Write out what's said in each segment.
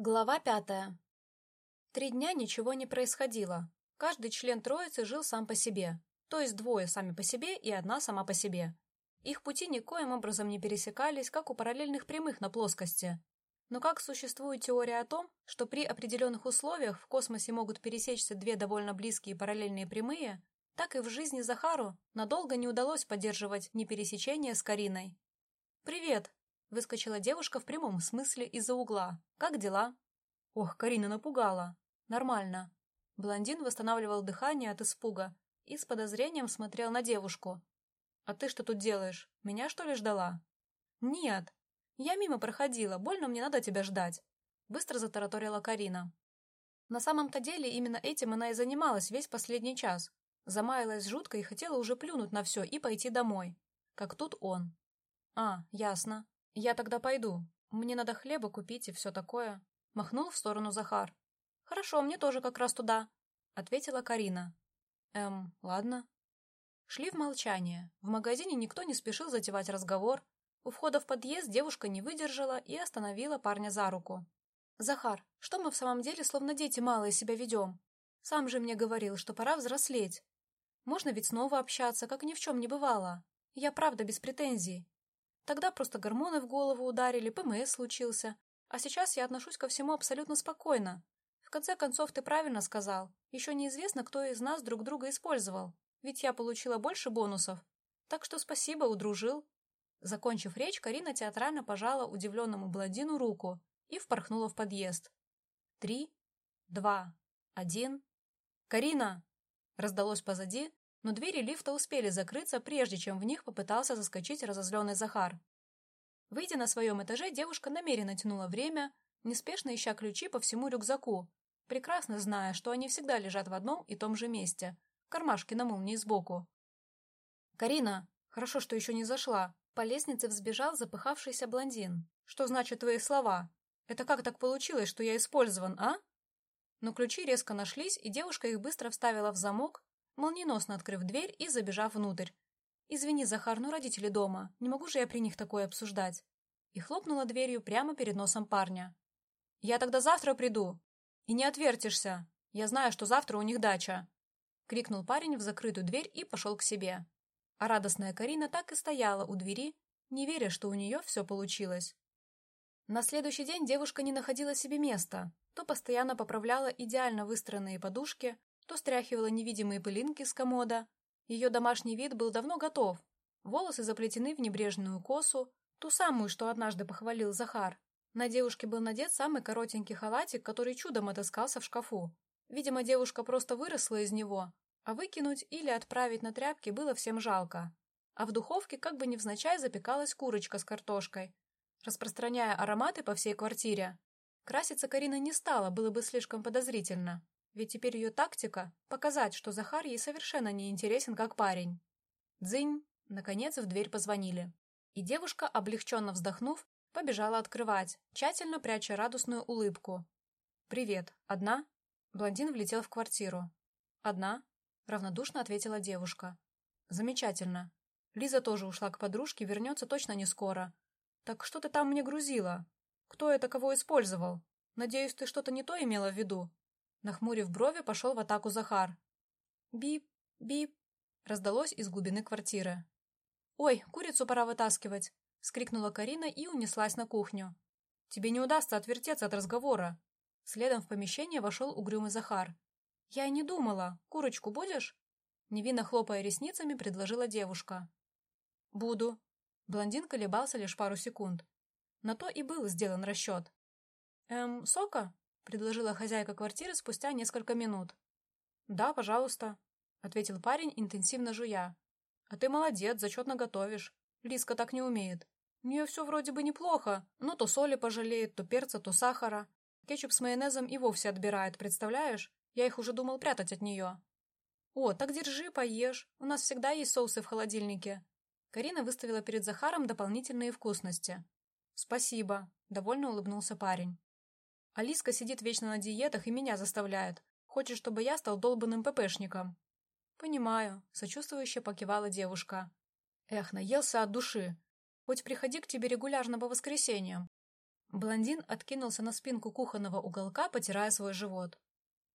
Глава пятая. Три дня ничего не происходило. Каждый член троицы жил сам по себе, то есть двое сами по себе и одна сама по себе. Их пути никоим образом не пересекались, как у параллельных прямых на плоскости. Но как существует теория о том, что при определенных условиях в космосе могут пересечься две довольно близкие параллельные прямые, так и в жизни Захару надолго не удалось поддерживать ни пересечение с Кариной. «Привет!» Выскочила девушка в прямом смысле из-за угла. «Как дела?» Ох, Карина напугала. Нормально. Блондин восстанавливал дыхание от испуга и с подозрением смотрел на девушку. «А ты что тут делаешь? Меня, что ли, ждала?» «Нет. Я мимо проходила. Больно мне надо тебя ждать», — быстро затараторила Карина. На самом-то деле именно этим она и занималась весь последний час. Замаялась жутко и хотела уже плюнуть на все и пойти домой. Как тут он. «А, ясно. «Я тогда пойду. Мне надо хлеба купить и все такое». Махнул в сторону Захар. «Хорошо, мне тоже как раз туда», — ответила Карина. «Эм, ладно». Шли в молчание. В магазине никто не спешил затевать разговор. У входа в подъезд девушка не выдержала и остановила парня за руку. «Захар, что мы в самом деле словно дети малые себя ведем? Сам же мне говорил, что пора взрослеть. Можно ведь снова общаться, как ни в чем не бывало. Я правда без претензий. Тогда просто гормоны в голову ударили, ПМС случился. А сейчас я отношусь ко всему абсолютно спокойно. В конце концов, ты правильно сказал. Еще неизвестно, кто из нас друг друга использовал. Ведь я получила больше бонусов. Так что спасибо, удружил. Закончив речь, Карина театрально пожала удивленному блондину руку и впорхнула в подъезд. Три, два, один. «Карина!» Раздалось позади, но двери лифта успели закрыться, прежде чем в них попытался заскочить разозленный Захар. Выйдя на своем этаже, девушка намеренно тянула время, неспешно ища ключи по всему рюкзаку, прекрасно зная, что они всегда лежат в одном и том же месте, в кармашке на молнии сбоку. «Карина, хорошо, что еще не зашла», по лестнице взбежал запыхавшийся блондин. «Что значат твои слова? Это как так получилось, что я использован, а?» Но ключи резко нашлись, и девушка их быстро вставила в замок, молниеносно открыв дверь и забежав внутрь. «Извини, Захар, но родители дома. Не могу же я при них такое обсуждать». И хлопнула дверью прямо перед носом парня. «Я тогда завтра приду. И не отвертишься. Я знаю, что завтра у них дача». Крикнул парень в закрытую дверь и пошел к себе. А радостная Карина так и стояла у двери, не веря, что у нее все получилось. На следующий день девушка не находила себе места, то постоянно поправляла идеально выстроенные подушки, то стряхивала невидимые пылинки с комода. Ее домашний вид был давно готов. Волосы заплетены в небрежную косу, ту самую, что однажды похвалил Захар. На девушке был надет самый коротенький халатик, который чудом отыскался в шкафу. Видимо, девушка просто выросла из него, а выкинуть или отправить на тряпки было всем жалко. А в духовке как бы невзначай запекалась курочка с картошкой, распространяя ароматы по всей квартире. Краситься Карина не стала, было бы слишком подозрительно. Ведь теперь ее тактика — показать, что Захар ей совершенно не интересен как парень. Дзынь! Наконец в дверь позвонили. И девушка, облегченно вздохнув, побежала открывать, тщательно пряча радостную улыбку. «Привет. Одна?» Блондин влетел в квартиру. «Одна?» — равнодушно ответила девушка. «Замечательно. Лиза тоже ушла к подружке, вернется точно не скоро. Так что ты там мне грузила? Кто это кого использовал? Надеюсь, ты что-то не то имела в виду?» Нахмурив брови, пошел в атаку Захар. «Бип, бип!» раздалось из глубины квартиры. «Ой, курицу пора вытаскивать!» — скрикнула Карина и унеслась на кухню. «Тебе не удастся отвертеться от разговора!» Следом в помещение вошел угрюмый Захар. «Я и не думала. Курочку будешь?» Невинно хлопая ресницами, предложила девушка. «Буду». Блондин колебался лишь пару секунд. На то и был сделан расчет. «Эм, сока?» Предложила хозяйка квартиры спустя несколько минут. «Да, пожалуйста», — ответил парень, интенсивно жуя. «А ты молодец, зачетно готовишь. Лиска так не умеет. У нее все вроде бы неплохо, но то соли пожалеет, то перца, то сахара. Кетчуп с майонезом и вовсе отбирает, представляешь? Я их уже думал прятать от нее». «О, так держи, поешь. У нас всегда есть соусы в холодильнике». Карина выставила перед Захаром дополнительные вкусности. «Спасибо», — довольно улыбнулся парень. Алиска сидит вечно на диетах и меня заставляет. Хочет, чтобы я стал долбанным ППшником. Понимаю, сочувствующе покивала девушка. Эх, наелся от души. Хоть приходи к тебе регулярно по воскресеньям. Блондин откинулся на спинку кухонного уголка, потирая свой живот.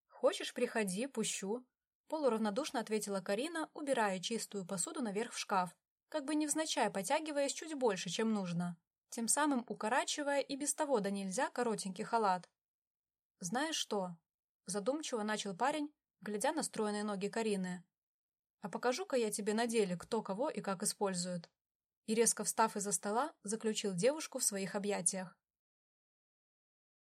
«Хочешь, приходи, пущу», — полуравнодушно ответила Карина, убирая чистую посуду наверх в шкаф, как бы невзначай потягиваясь чуть больше, чем нужно, тем самым укорачивая и без того да нельзя коротенький халат. «Знаешь что?» — задумчиво начал парень, глядя на стройные ноги Карины. «А покажу-ка я тебе на деле, кто кого и как использует». И резко встав из-за стола, заключил девушку в своих объятиях.